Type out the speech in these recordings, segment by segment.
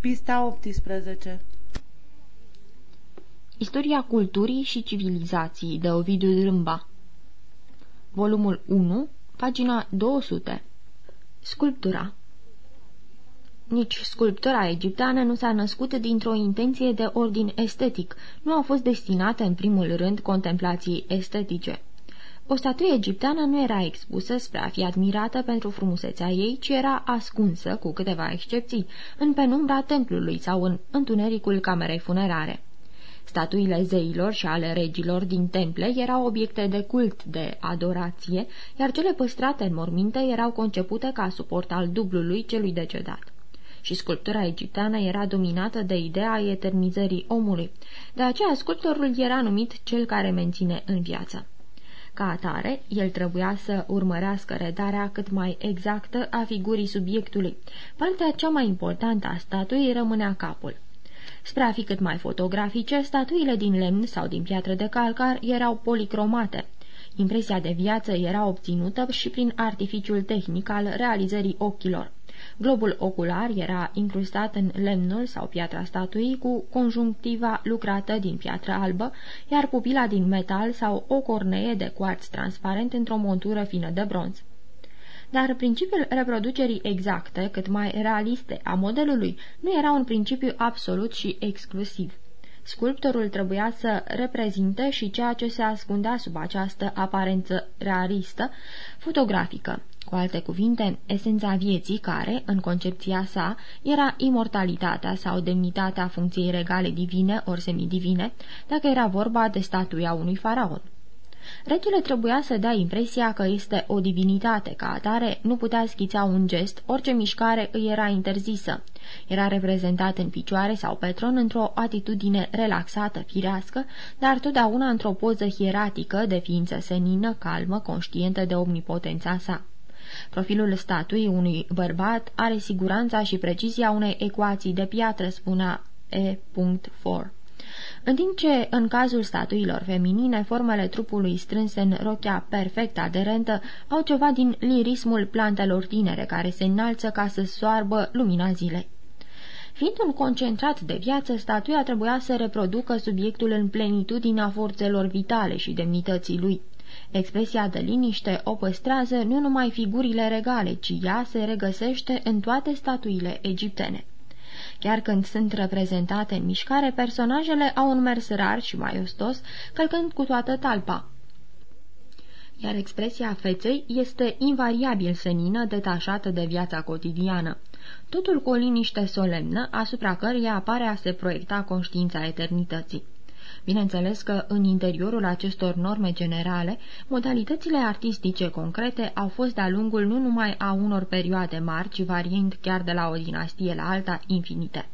Pista 18 Istoria culturii și civilizației de Ovidiu Râmba Volumul 1, pagina 200 Sculptura. Nici sculptura egipteană nu s-a născut dintr-o intenție de ordin estetic, nu a fost destinată în primul rând contemplației estetice. O statuie egipteană nu era expusă spre a fi admirată pentru frumusețea ei, ci era ascunsă, cu câteva excepții, în penumbra templului sau în întunericul camerei funerare. Statuile zeilor și ale regilor din temple erau obiecte de cult, de adorație, iar cele păstrate în morminte erau concepute ca suport al dublului celui decedat și sculptura egipteană era dominată de ideea eternizării omului. De aceea sculptorul era numit cel care menține în viață. Ca atare, el trebuia să urmărească redarea cât mai exactă a figurii subiectului. Partea cea mai importantă a statuii rămânea capul. Spre a fi cât mai fotografice, statuile din lemn sau din piatră de calcar erau policromate. Impresia de viață era obținută și prin artificiul tehnic al realizării ochilor. Globul ocular era incrustat în lemnul sau piatra statuii cu conjunctiva lucrată din piatră albă, iar pupila din metal sau o cornee de cuarț transparent într-o montură fină de bronz. Dar principiul reproducerii exacte, cât mai realiste, a modelului nu era un principiu absolut și exclusiv. Sculptorul trebuia să reprezinte și ceea ce se ascundea sub această aparență realistă, fotografică, cu alte cuvinte, esența vieții care, în concepția sa, era imortalitatea sau demnitatea funcției regale divine ori semidivine, dacă era vorba de statuia unui faraon. Regele trebuia să dea impresia că este o divinitate, ca atare nu putea schița un gest, orice mișcare îi era interzisă. Era reprezentat în picioare sau pe tron într-o atitudine relaxată, firească, dar totdeauna într-o poză hieratică de ființă senină, calmă, conștientă de omnipotența sa. Profilul statuii unui bărbat are siguranța și precizia unei ecuații de piatră, spunea E.4. În timp ce, în cazul statuilor feminine, formele trupului strânse în rochea perfect aderentă au ceva din lirismul plantelor tinere care se înalță ca să soarbă lumina zilei. Fiind un concentrat de viață, statuia trebuia să reproducă subiectul în plenitudinea forțelor vitale și demnității lui. Expresia de liniște o păstrează nu numai figurile regale, ci ea se regăsește în toate statuile egiptene. Chiar când sunt reprezentate în mișcare, personajele au un mers rar și mai ostos, călcând cu toată talpa. Iar expresia feței este invariabil senină, detașată de viața cotidiană. Totul cu o liniște solemnă, asupra căreia apare a se proiecta conștiința eternității. Bineînțeles că în interiorul acestor norme generale, modalitățile artistice concrete au fost de-a lungul nu numai a unor perioade mari, ci variind chiar de la o dinastie la alta infinite.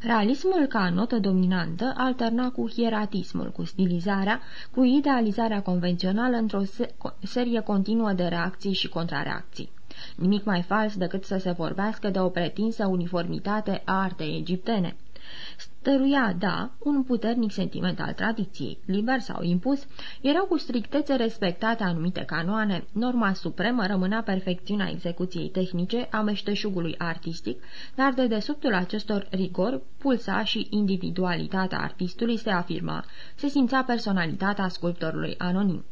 Realismul ca notă dominantă alterna cu hieratismul, cu stilizarea, cu idealizarea convențională într-o serie continuă de reacții și contrareacții. Nimic mai fals decât să se vorbească de o pretinsă uniformitate a artei egiptene stăruia, da, un puternic sentiment al tradiției, liber sau impus, erau cu strictețe respectate anumite canoane, norma supremă rămânea perfecțiunea execuției tehnice a meșteșugului artistic, dar de desubtul acestor rigori pulsa și individualitatea artistului se afirma, se simțea personalitatea sculptorului anonim.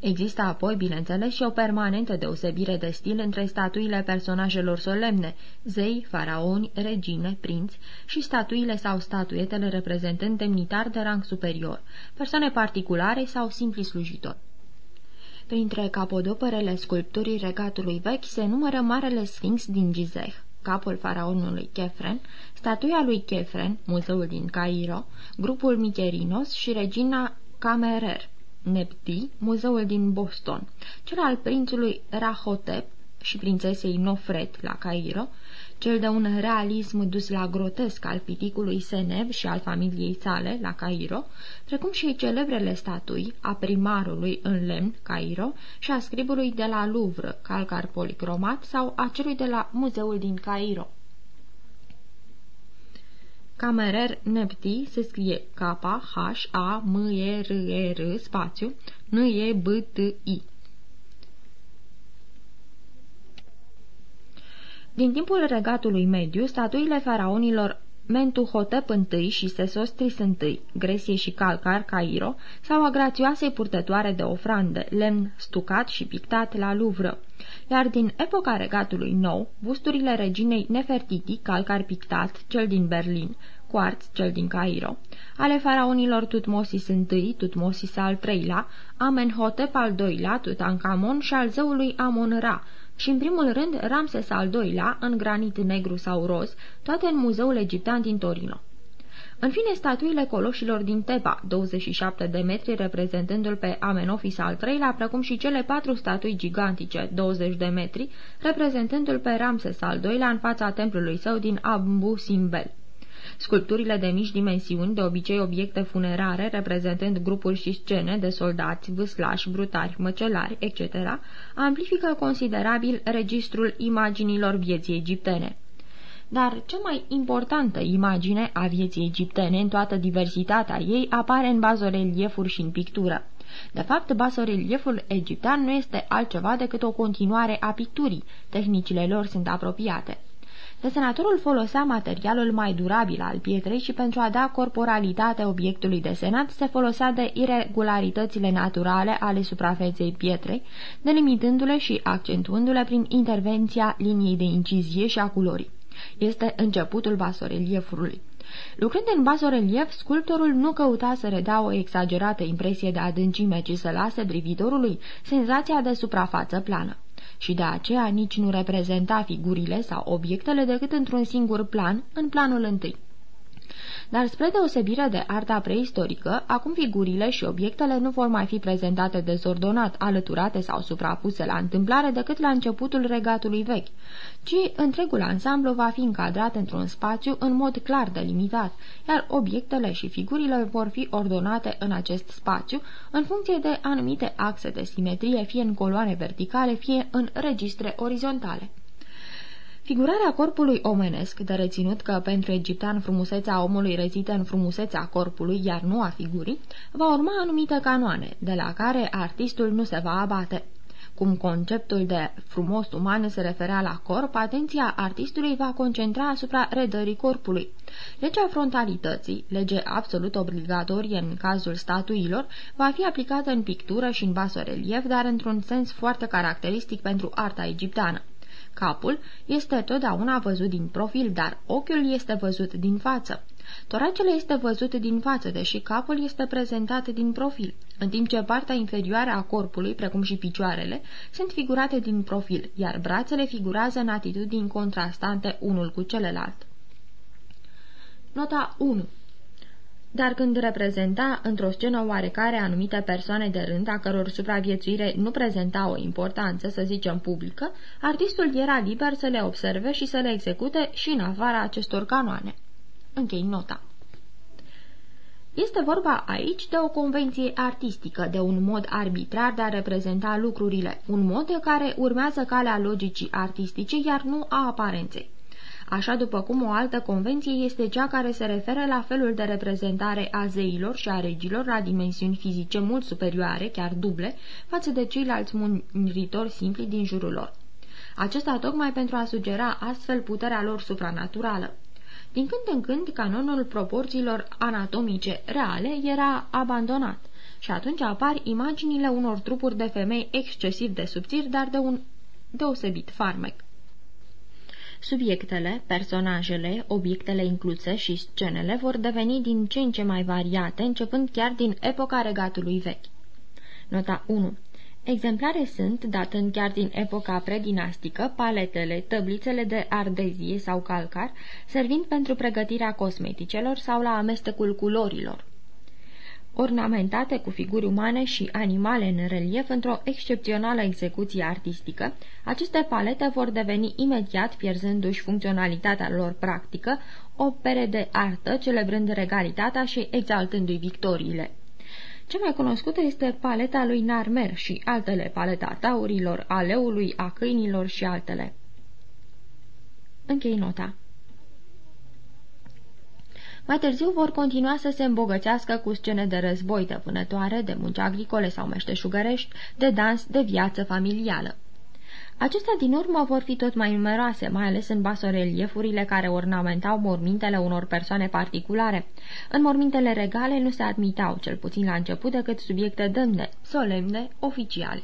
Există apoi, bineînțeles, și o permanentă deosebire de stil între statuile personajelor solemne, zei, faraoni, regine, prinți și statuile sau statuetele reprezentând demnitari de rang superior, persoane particulare sau simpli slujitori. Printre capodoperele sculpturii regatului vechi se numără Marele Sfinx din Gizeh, capul faraonului Chefren, statuia lui Chefren, muzeul din Cairo, grupul Micherinos și regina Camerer, Nepti, muzeul din Boston, cel al prințului Rahotep și prințesei Nofret la Cairo, cel de un realism dus la grotesc al piticului Seneb și al familiei sale la Cairo, precum și celebrele statui a primarului în lemn Cairo și a scribului de la Louvre, calcar policromat, sau a celui de la muzeul din Cairo. Camerer Nepti se scrie K-H-A-M-E-R-E-R spațiu N-E-B-T-I. Din timpul regatului mediu, statuile faraonilor Mentuhotep I și Sesostris I, Gresie și Calcar, Cairo, sau a grațioasei purtătoare de ofrande, lemn stucat și pictat la Louvre. Iar din epoca regatului nou, busturile reginei Nefertiti, calcar pictat, cel din Berlin, Quartz, cel din Cairo, ale faraonilor Tutmosis I, Tutmosis al III-lea, Amenhotep al II-lea, Tutankamon și al zeului Amon-Ra, și în primul rând Ramses al II-lea, în granit negru sau roz, toate în muzeul egiptean din Torino. În fine, statuile coloșilor din Teba, 27 de metri reprezentându-l pe Amenofis al III-lea, precum și cele patru statui gigantice, 20 de metri, reprezentându-l pe Ramses al II-lea în fața templului său din Abu Simbel. Sculpturile de mici dimensiuni, de obicei obiecte funerare, reprezentând grupuri și scene de soldați, vâslași, brutari, măcelari, etc., amplifică considerabil registrul imaginilor vieții egiptene. Dar cea mai importantă imagine a vieții egiptene în toată diversitatea ei apare în bazoreliefuri și în pictură. De fapt, basorelieful egiptean nu este altceva decât o continuare a picturii, tehnicile lor sunt apropiate. Desenatorul folosea materialul mai durabil al pietrei și pentru a da corporalitate obiectului desenat se folosea de irregularitățile naturale ale suprafeței pietrei, delimitându-le și accentuându-le prin intervenția liniei de incizie și a culorii. Este începutul basoreliefului. Lucrând în basorelief, sculptorul nu căuta să redea o exagerată impresie de adâncime, ci să lase privitorului senzația de suprafață plană și de aceea nici nu reprezenta figurile sau obiectele decât într-un singur plan, în planul întâi. Dar spre deosebire de arta preistorică, acum figurile și obiectele nu vor mai fi prezentate dezordonat, alăturate sau suprapuse la întâmplare decât la începutul regatului vechi, ci întregul ansamblu va fi încadrat într-un spațiu în mod clar delimitat, iar obiectele și figurile vor fi ordonate în acest spațiu în funcție de anumite axe de simetrie, fie în coloane verticale, fie în registre orizontale. Figurarea corpului omenesc, de reținut că pentru egiptean frumusețea omului rezidă în frumusețea corpului, iar nu a figurii, va urma anumite canoane, de la care artistul nu se va abate. Cum conceptul de frumos uman se referea la corp, atenția artistului va concentra asupra redării corpului. Legea frontalității, lege absolut obligatorie în cazul statuilor, va fi aplicată în pictură și în basorelief, dar într-un sens foarte caracteristic pentru arta egipteană. Capul este totdeauna văzut din profil, dar ochiul este văzut din față. Toracele este văzut din față, deși capul este prezentat din profil, în timp ce partea inferioară a corpului, precum și picioarele, sunt figurate din profil, iar brațele figurează în atitudini contrastante unul cu celălalt. Nota 1 dar când reprezenta într-o scenă oarecare anumite persoane de rând, a căror supraviețuire nu prezenta o importanță, să zicem, publică, artistul era liber să le observe și să le execute și în afara acestor canoane. Închei nota. Este vorba aici de o convenție artistică, de un mod arbitrar de a reprezenta lucrurile, un mod de care urmează calea logicii artistice, iar nu a aparenței așa după cum o altă convenție este cea care se referă la felul de reprezentare a zeilor și a regilor la dimensiuni fizice mult superioare, chiar duble, față de ceilalți muritori simpli din jurul lor. Acesta tocmai pentru a sugera astfel puterea lor supranaturală. Din când în când, canonul proporțiilor anatomice reale era abandonat și atunci apar imaginile unor trupuri de femei excesiv de subțiri, dar de un deosebit farmec. Subiectele, personajele, obiectele incluse și scenele vor deveni din ce în ce mai variate, începând chiar din epoca regatului vechi. Nota 1 Exemplare sunt, datând chiar din epoca predinastică, paletele, tăblițele de ardezie sau calcar, servind pentru pregătirea cosmeticelor sau la amestecul culorilor ornamentate cu figuri umane și animale în relief într-o excepțională execuție artistică, aceste palete vor deveni imediat, pierzându-și funcționalitatea lor practică, opere de artă, celebrând regalitatea și exaltându-i victoriile. Cea mai cunoscută este paleta lui Narmer și altele, paleta taurilor, a leului, a câinilor și altele. Închei nota. Mai târziu vor continua să se îmbogățească cu scene de război, de vânătoare, de munci agricole sau meșteșugărești, de dans, de viață familială. Acestea din urmă vor fi tot mai numeroase, mai ales în basoreliefurile care ornamentau mormintele unor persoane particulare. În mormintele regale nu se admitau, cel puțin la început, decât subiecte demne, solemne, oficiale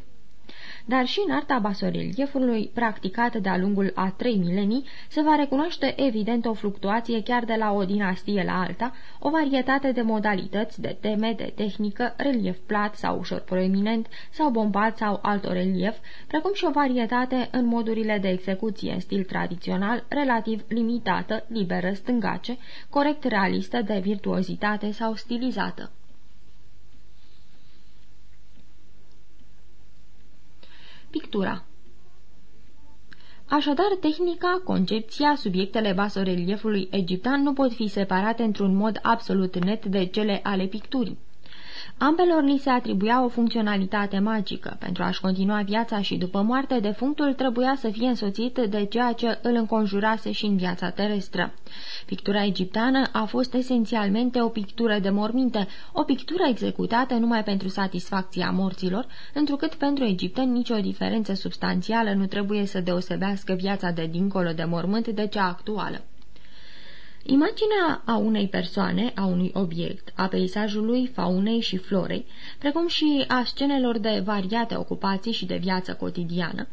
dar și în arta basoreliefului, practicată de-a lungul a trei milenii, se va recunoaște evident o fluctuație chiar de la o dinastie la alta, o varietate de modalități, de teme, de tehnică, relief plat sau ușor proeminent, sau bombat sau alt relief, precum și o varietate în modurile de execuție în stil tradițional, relativ limitată, liberă, stângace, corect realistă, de virtuozitate sau stilizată. Pictura Așadar, tehnica, concepția, subiectele basoreliefului egiptean nu pot fi separate într-un mod absolut net de cele ale picturii. Ambelor li se atribuia o funcționalitate magică. Pentru a-și continua viața și după moarte, defunctul trebuia să fie însoțit de ceea ce îl înconjurase și în viața terestră. Pictura egipteană a fost esențialmente o pictură de morminte, o pictură executată numai pentru satisfacția morților, întrucât pentru egipteni nicio diferență substanțială nu trebuie să deosebească viața de dincolo de mormânt de cea actuală. Imaginea a unei persoane, a unui obiect, a peisajului, faunei și florei, precum și a scenelor de variate ocupații și de viață cotidiană,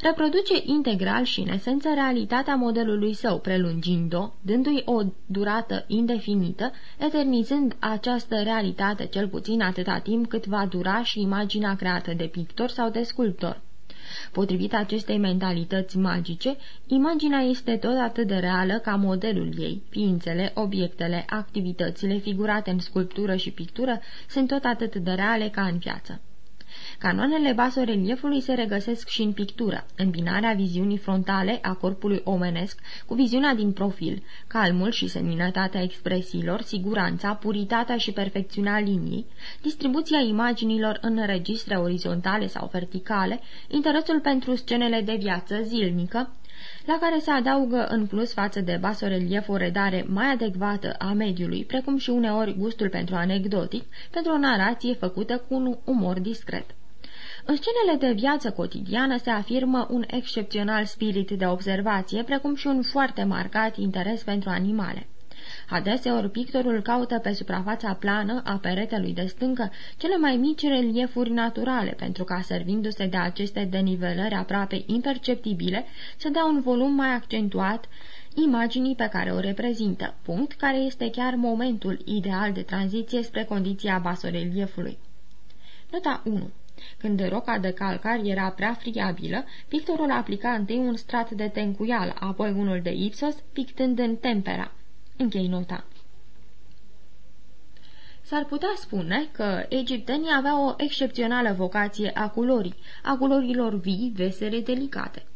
reproduce integral și în esență realitatea modelului său, prelungind-o, dându-i o durată indefinită, eternizând această realitate cel puțin atâta timp cât va dura și imaginea creată de pictor sau de sculptor. Potrivit acestei mentalități magice, imaginea este tot atât de reală ca modelul ei. Ființele, obiectele, activitățile figurate în sculptură și pictură sunt tot atât de reale ca în viață. Canoanele basoreliefului se regăsesc și în pictură, îmbinarea viziunii frontale a corpului omenesc cu viziunea din profil, calmul și seninătatea expresiilor, siguranța, puritatea și perfecțiunea liniei, distribuția imaginilor în registre orizontale sau verticale, interesul pentru scenele de viață zilnică, la care se adaugă în plus față de basorelief o redare mai adecvată a mediului, precum și uneori gustul pentru anecdotic, pentru o narație făcută cu un umor discret. În scenele de viață cotidiană se afirmă un excepțional spirit de observație, precum și un foarte marcat interes pentru animale. Adeseori pictorul caută pe suprafața plană a peretelui de stâncă cele mai mici reliefuri naturale, pentru ca, servindu-se de aceste denivelări aproape imperceptibile, să dea un volum mai accentuat imaginii pe care o reprezintă, punct care este chiar momentul ideal de tranziție spre condiția basoreliefului. Nota 1 când roca de calcar era prea friabilă, pictorul aplica întâi un strat de tencuial, apoi unul de ipsos, pictând în tempera. Închei nota. S-ar putea spune că egiptenii aveau o excepțională vocație a culorii, a culorilor vii, vesele, delicate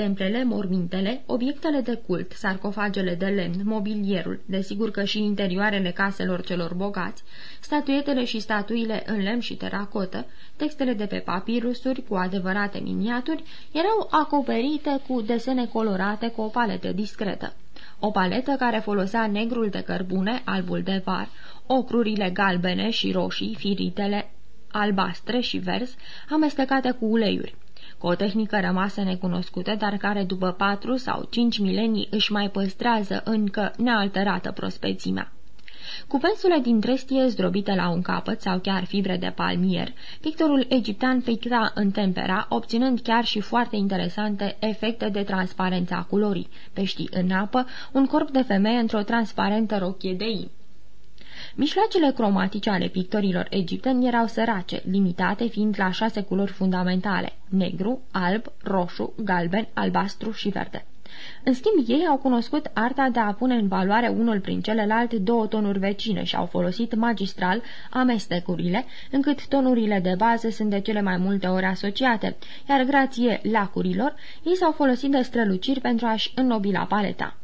templele, mormintele, obiectele de cult, sarcofagele de lemn, mobilierul, desigur că și interioarele caselor celor bogați, statuetele și statuile în lemn și teracotă, textele de pe papirusuri cu adevărate miniaturi, erau acoperite cu desene colorate cu o paletă discretă. O paletă care folosea negrul de cărbune, albul de var, ocrurile galbene și roșii, firitele albastre și vers, amestecate cu uleiuri cu o tehnică rămasă necunoscută, dar care după patru sau cinci milenii își mai păstrează încă nealterată prospețimea. Cu pensule din trestie zdrobite la un capăt sau chiar fibre de palmier, pictorul egiptean picta în tempera, obținând chiar și foarte interesante efecte de transparență a culorii, peștii în apă, un corp de femeie într-o transparentă rochie de in. Mijloacele cromatice ale pictorilor egipteni erau sărace, limitate fiind la șase culori fundamentale, negru, alb, roșu, galben, albastru și verde. În schimb, ei au cunoscut arta de a pune în valoare unul prin celălalt două tonuri vecine și au folosit magistral amestecurile, încât tonurile de bază sunt de cele mai multe ori asociate, iar grație lacurilor, ei s-au folosit de străluciri pentru a-și înnobila paleta.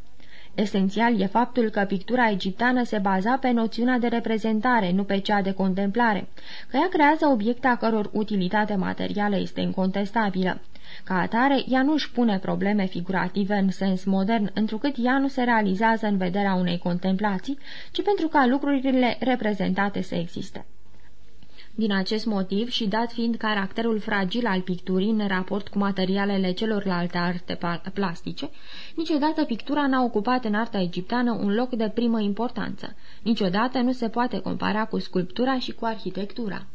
Esențial e faptul că pictura egipteană se baza pe noțiunea de reprezentare, nu pe cea de contemplare, că ea creează obiecte a căror utilitate materială este incontestabilă. Ca atare, ea nu își pune probleme figurative în sens modern, întrucât ea nu se realizează în vederea unei contemplații, ci pentru ca lucrurile reprezentate să existe. Din acest motiv și dat fiind caracterul fragil al picturii în raport cu materialele celorlalte arte plastice, niciodată pictura n-a ocupat în arta egipteană un loc de primă importanță. Niciodată nu se poate compara cu sculptura și cu arhitectura.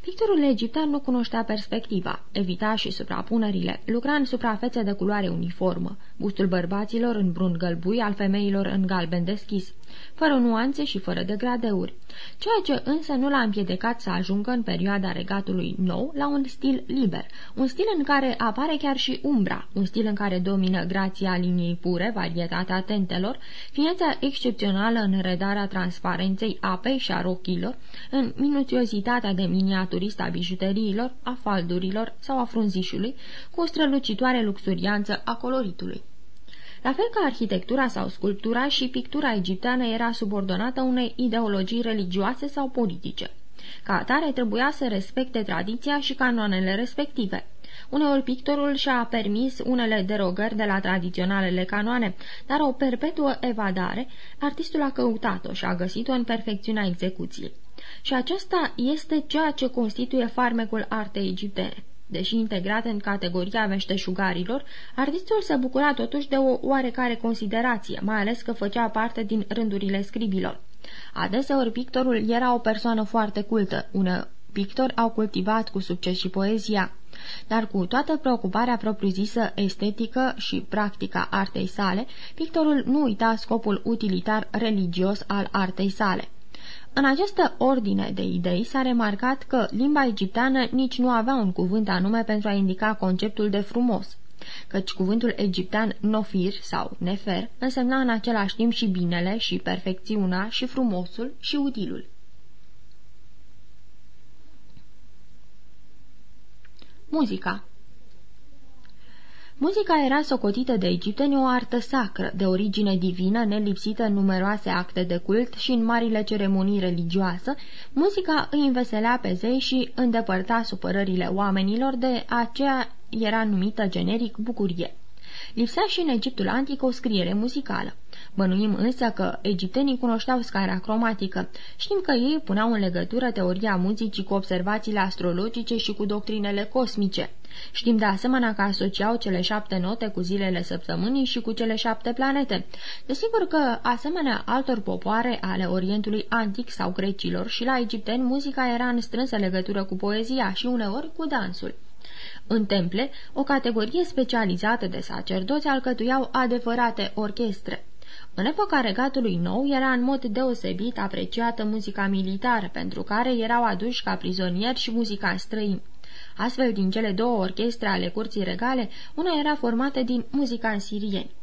Pictorul egiptean nu cunoștea perspectiva, evita și suprapunerile, lucra în suprafețe de culoare uniformă, bustul bărbaților în brun gălbui, al femeilor în galben deschis, fără nuanțe și fără degradeuri, ceea ce însă nu l-a împiedicat să ajungă în perioada regatului nou la un stil liber, un stil în care apare chiar și umbra, un stil în care domină grația liniei pure, varietatea tentelor, ființa excepțională în redarea transparenței apei și a rochilor, în minuțiozitatea de miniaturistă a bijuteriilor, a faldurilor sau a frunzișului, cu o strălucitoare luxurianță a coloritului. La fel ca arhitectura sau sculptura și pictura egipteană era subordonată unei ideologii religioase sau politice. Ca atare trebuia să respecte tradiția și canoanele respective. Uneori pictorul și-a permis unele derogări de la tradiționalele canoane, dar o perpetuă evadare, artistul a căutat-o și a găsit-o în perfecțiunea execuției. Și acesta este ceea ce constituie farmecul artei egiptene. Deși integrat în categoria meșteșugarilor, artistul se bucura totuși de o oarecare considerație, mai ales că făcea parte din rândurile scribilor. Adeseori pictorul era o persoană foarte cultă, un pictor au cultivat cu succes și poezia, dar cu toată preocuparea propriu-zisă estetică și practica artei sale, pictorul nu uita scopul utilitar religios al artei sale. În această ordine de idei s-a remarcat că limba egipteană nici nu avea un cuvânt anume pentru a indica conceptul de frumos, căci cuvântul egiptean nofir sau nefer însemna în același timp și binele, și perfecțiunea, și frumosul, și utilul. Muzica Muzica era socotită de egipteni o artă sacră, de origine divină, nelipsită în numeroase acte de cult și în marile ceremonii religioase. Muzica îi înveselea pe zei și îndepărta supărările oamenilor de aceea era numită generic bucurie. Lipsea și în Egiptul antic o scriere muzicală. Bănuim însă că egiptenii cunoșteau scara cromatică. Știm că ei puneau în legătură teoria muzicii cu observațiile astrologice și cu doctrinele cosmice. Știm de asemenea că asociau cele șapte note cu zilele săptămânii și cu cele șapte planete. Desigur că, asemenea altor popoare ale Orientului Antic sau grecilor și la egipteni, muzica era în strânsă legătură cu poezia și uneori cu dansul. În temple, o categorie specializată de sacerdoți alcătuiau adevărate orchestre. În epoca regatului nou era în mod deosebit apreciată muzica militară, pentru care erau aduși ca prizonieri și muzica străini. Astfel, din cele două orchestre ale curții regale, una era formată din muzicanți sirieni.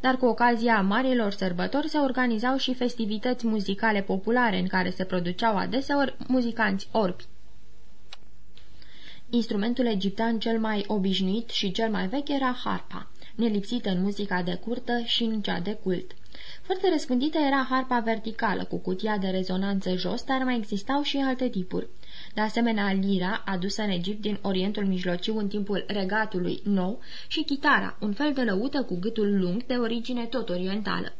Dar cu ocazia marilor sărbători se organizau și festivități muzicale populare în care se produceau adeseori muzicanți orbi. Instrumentul egiptean cel mai obișnuit și cel mai vechi era harpa, nelipsită în muzica de curtă și în cea de cult. Foarte răspândită era harpa verticală, cu cutia de rezonanță jos, dar mai existau și alte tipuri. De asemenea, lira, adusă în Egipt din Orientul Mijlociu în timpul regatului nou, și chitara, un fel de lăută cu gâtul lung de origine tot orientală.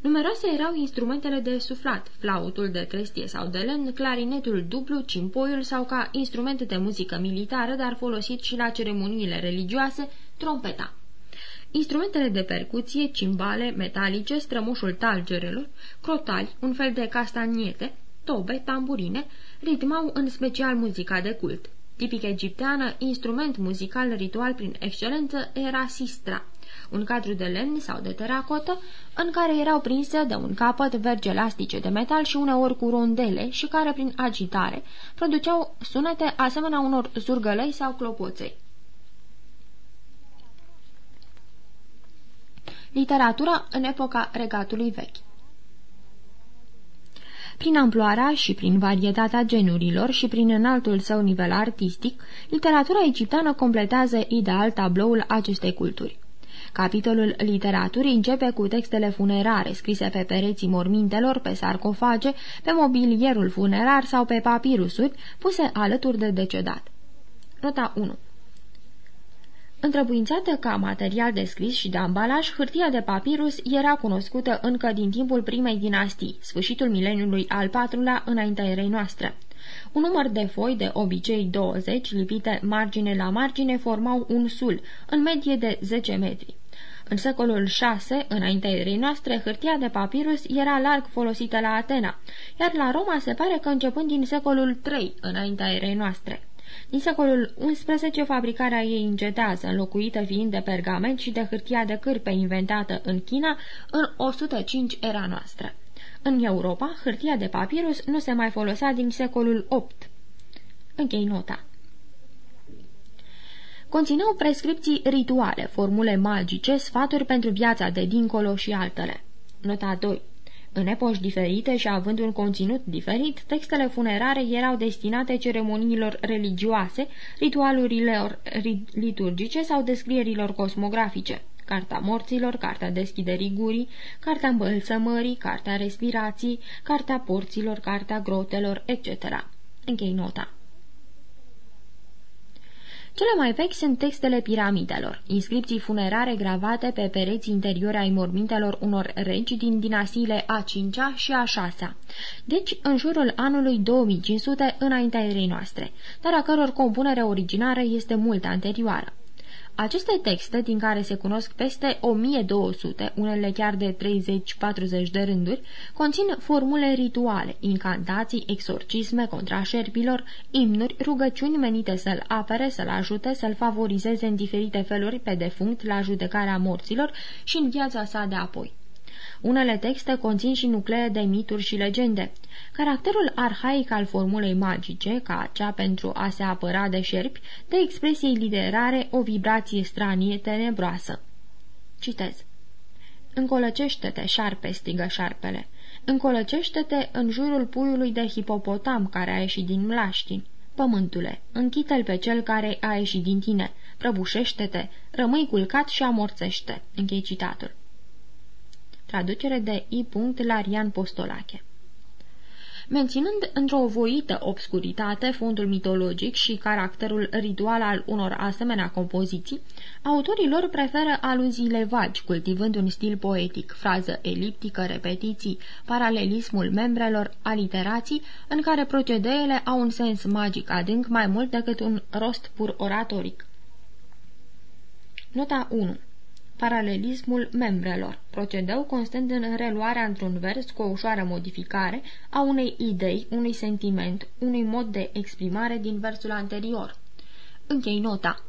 Numeroase erau instrumentele de suflat, flautul de trestie sau de lemn, clarinetul dublu, cimpoiul sau ca instrumente de muzică militară, dar folosit și la ceremoniile religioase, trompeta. Instrumentele de percuție, cimbale, metalice, strămoșul talgerelor, crotali, un fel de castaniete, tobe, tamburine, ritmau în special muzica de cult. Tipic egipteană, instrument muzical ritual prin excelență era sistra, un cadru de lemn sau de teracotă, în care erau prinse de un capăt vergi elastice de metal și uneori cu rondele și care, prin agitare, produceau sunete asemenea unor zurgălei sau clopoței. Literatura în epoca regatului vechi prin amploarea și prin varietatea genurilor și prin înaltul său nivel artistic, literatura egipteană completează ideal tabloul acestei culturi. Capitolul literaturii începe cu textele funerare scrise pe pereții mormintelor, pe sarcofage, pe mobilierul funerar sau pe papirusuri puse alături de decedat. Nota 1 Întrebuințată ca material de scris și de ambalaj, hârtia de papirus era cunoscută încă din timpul primei dinastii, sfârșitul mileniului al patrulea înaintea erei noastre. Un număr de foi, de obicei 20, lipite margine la margine, formau un sul, în medie de 10 metri. În secolul VI, înaintea erei noastre, hârtia de papirus era larg folosită la Atena, iar la Roma se pare că începând din secolul III, înaintea erei noastre. Din secolul XI, fabricarea ei încetează, înlocuită fiind de pergament și de hârtia de cârpe inventată în China în 105 era noastră. În Europa, hârtia de papirus nu se mai folosea din secolul VIII. Închei nota. Conțineau prescripții rituale, formule magice, sfaturi pentru viața de dincolo și altele. Nota 2. În epoși diferite și având un conținut diferit, textele funerare erau destinate ceremoniilor religioase, ritualurilor liturgice sau descrierilor cosmografice. Carta morților, carta deschiderii gurii, carta îmbălsămării, carta respirației, carta porților, carta grotelor, etc. Închei nota. Cele mai vechi sunt textele piramidelor, inscripții funerare gravate pe pereți interiori ai mormintelor unor regi din dinastiile a 5-a și a 6-a, deci în jurul anului 2500 înaintea erei noastre, dar a căror compunere originară este mult anterioară. Aceste texte, din care se cunosc peste 1200, unele chiar de 30-40 de rânduri, conțin formule rituale, incantații, exorcisme contra șerpilor, imnuri, rugăciuni menite să-l apere, să-l ajute, să-l favorizeze în diferite feluri pe defunct la judecarea morților și în viața sa de apoi. Unele texte conțin și nuclee de mituri și legende. Caracterul arhaic al formulei magice, ca cea pentru a se apăra de șerpi, de expresiei literare o vibrație stranie tenebroasă. Citez. Încolăcește-te, șarpe, strigă șarpele. Încolăcește-te în jurul puiului de hipopotam care a ieșit din mlaștini. Pământule, închite-l pe cel care a ieșit din tine, prăbușește-te, rămâi culcat și amorțește. Închei citatul. Traducere de I. Larian Postolache Menținând într-o voită obscuritate fondul mitologic și caracterul ritual al unor asemenea compoziții, autorii lor preferă aluziile vagi, cultivând un stil poetic, frază eliptică, repetiții, paralelismul membrelor, aliterații, în care procedeele au un sens magic adânc mai mult decât un rost pur oratoric. Nota 1 paralelismul membrelor, procedeu constând în reluarea într-un vers cu o ușoară modificare a unei idei, unui sentiment, unui mod de exprimare din versul anterior. Închei nota.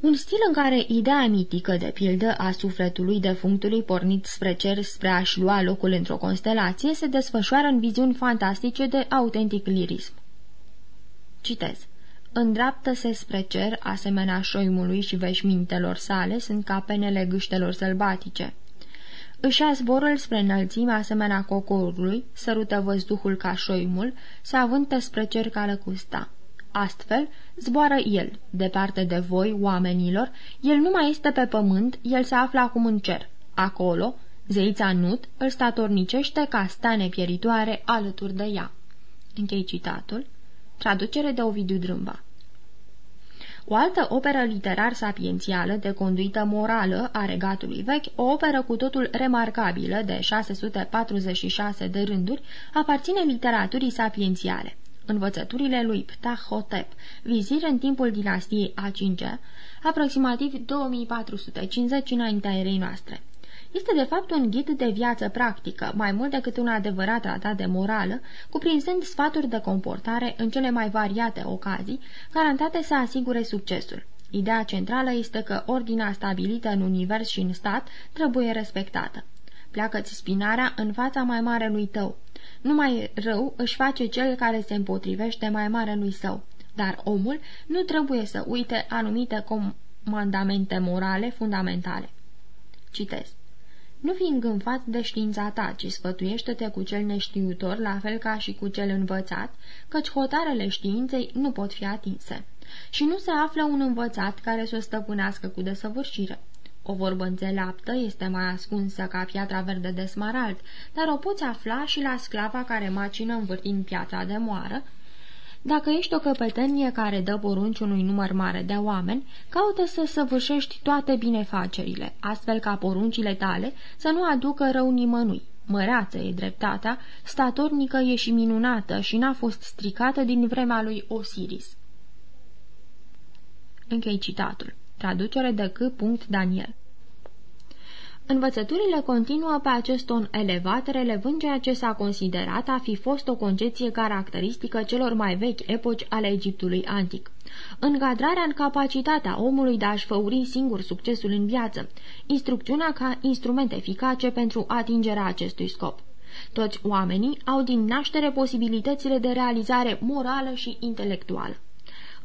Un stil în care ideea mitică, de pildă, a sufletului defunctului pornit spre cer spre a-și lua locul într-o constelație, se desfășoară în viziuni fantastice de autentic lirism. Citez. Îndreaptă-se spre cer, asemenea șoimului și veșmintelor sale sunt ca penele gâștelor sălbatice. Își ia zborul spre înălțime asemenea cocorului, sărută văzduhul ca șoimul, se avântă spre cer ca lăcusta. Astfel, zboară el, departe de voi, oamenilor, el nu mai este pe pământ, el se află acum în cer. Acolo, zeița Nut îl statornicește ca stane pieritoare alături de ea. Închei citatul. Traducere de Ovidiu Drâmba o altă operă literar sapiențială de conduită morală a regatului vechi, o operă cu totul remarcabilă de 646 de rânduri, aparține literaturii sapiențiale. Învățăturile lui Ptah-Hotep, vizir în timpul dinastiei a 5 aproximativ 2450 înaintea erei noastre. Este de fapt un ghid de viață practică, mai mult decât un adevărat tratat de morală, cuprinzând sfaturi de comportare în cele mai variate ocazii, garantate să asigure succesul. Ideea centrală este că ordinea stabilită în univers și în stat trebuie respectată. Pleacă-ți spinarea în fața mai marelui tău. Numai rău își face cel care se împotrivește mai marelui său. Dar omul nu trebuie să uite anumite comandamente morale fundamentale. Citez. Nu fi îngânfat de știința ta, ci sfătuiește-te cu cel neștiutor, la fel ca și cu cel învățat, căci hotarele științei nu pot fi atinse. Și nu se află un învățat care să o stăpânească cu desăvârșire. O vorbă înțeleaptă este mai ascunsă ca piatra verde de smarald, dar o poți afla și la sclava care macină învârtind piatra de moară, dacă ești o căpetenie care dă porunci unui număr mare de oameni, caută să săvârșești toate binefacerile, astfel ca poruncile tale să nu aducă rău nimănui. măreață e dreptatea, statornică e și minunată și n-a fost stricată din vremea lui Osiris. Închei citatul. Traducere de C. Daniel Învățăturile continuă pe acest ton elevat, relevând ceea ce s-a considerat a fi fost o concepție caracteristică celor mai vechi epoci ale Egiptului antic. Încadrarea în capacitatea omului de a-și făuri singur succesul în viață, instrucțiunea ca instrument eficace pentru atingerea acestui scop. Toți oamenii au din naștere posibilitățile de realizare morală și intelectuală.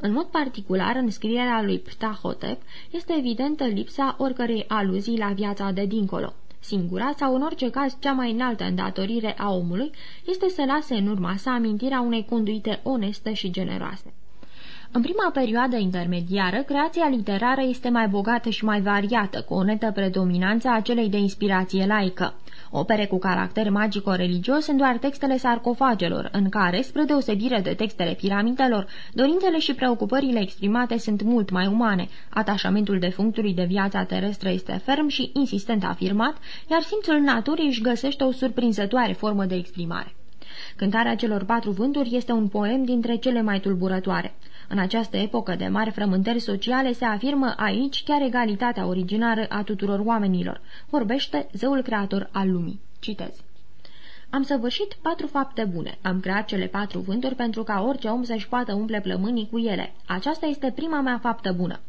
În mod particular, în scrierea lui Ptahotep este evidentă lipsa oricărei aluzii la viața de dincolo. Singura sau în orice caz cea mai înaltă îndatorire a omului este să lase în urma sa amintirea unei conduite oneste și generoase. În prima perioadă intermediară, creația literară este mai bogată și mai variată, cu o netă predominanță a celei de inspirație laică. Opere cu caracter magico-religios sunt doar textele sarcofagelor, în care, spre deosebire de textele piramidelor, dorințele și preocupările exprimate sunt mult mai umane. Atașamentul defunctului de viața terestră este ferm și insistent afirmat, iar simțul naturii își găsește o surprinzătoare formă de exprimare. Cântarea celor patru vânturi este un poem dintre cele mai tulburătoare. În această epocă de mari frământări sociale se afirmă aici chiar egalitatea originară a tuturor oamenilor. Vorbește zeul creator al lumii. Citez. Am săvârșit patru fapte bune. Am creat cele patru vânturi pentru ca orice om să-și poată umple plămânii cu ele. Aceasta este prima mea faptă bună.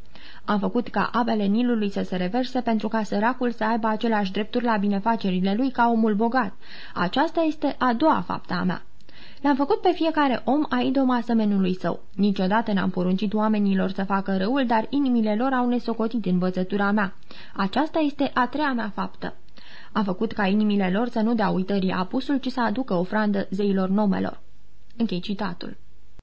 Am făcut ca apele Nilului să se reverse pentru ca săracul să aibă aceleași drepturi la binefacerile lui ca omul bogat. Aceasta este a doua faptă a mea. Le-am făcut pe fiecare om a idoma asemenului său. Niciodată n-am poruncit oamenilor să facă răul, dar inimile lor au nesocotit învățătura mea. Aceasta este a treia mea faptă. Am făcut ca inimile lor să nu dea uitării apusul, ci să aducă ofrandă zeilor nomelor. Închei citatul.